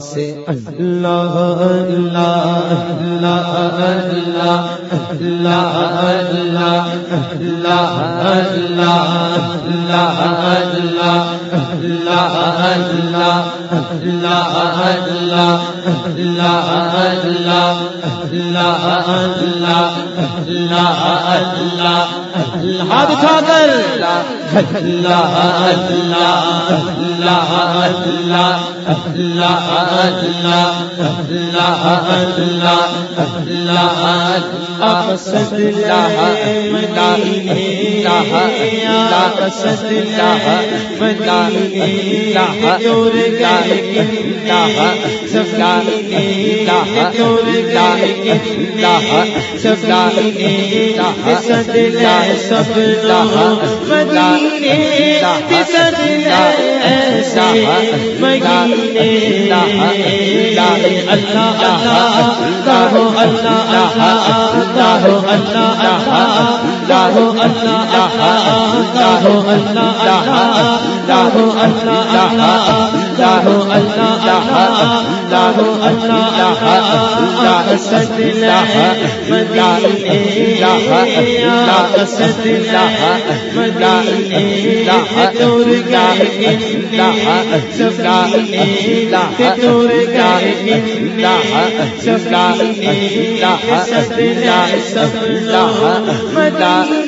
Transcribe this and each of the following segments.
سے اللہ اللہ اللہ اللہ اللہ اللہ اللہ اللہ اللہ اللہ اللہ اللہ اللہ اللہ اللہ اللہ اللہ اللہ اللہ ہاتھ اٹھا کر اللہ اللہ اللہ اللہ اللہ سب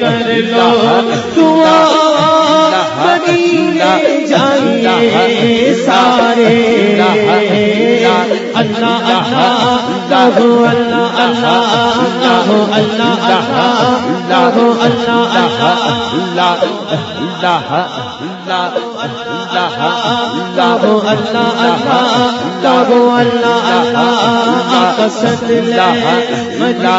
کر لو جائیے سارے اللہ اللہ ہو اللہ اللہ ہو اللہ اللہ ہو اللہ اللہ اللہ اللہ اللہ اللہ ہو اللہ اللہ ہو اللہ اللہ پسند ملا ملا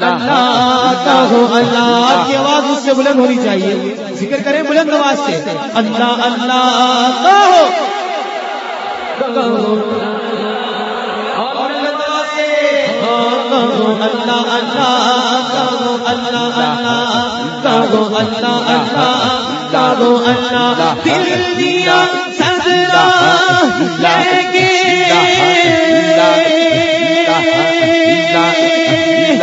اللہ اللہ اللہ اللہ کی آواز اس سے بلند ہونی چاہیے ذکر کریں بلند آواز سے اللہ اللہ کہو اللہ اللہ اللہ اللہ اللہ اللہ اللہ دل دیا سجرا دل دیا سجرا لے کے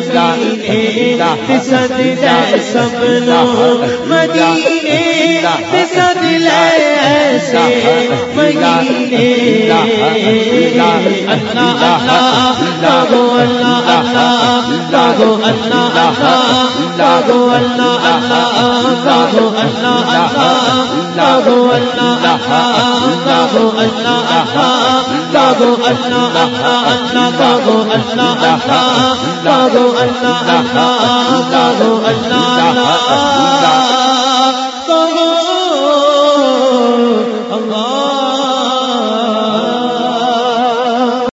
سمینے سد لے سپنا مدینے سد لے ایسے مدینے اللہ اللہ لاگو اللہ اللہ لاگو اللہ اللہ اللہ اللہ اللہ اللہ اللہ اللہ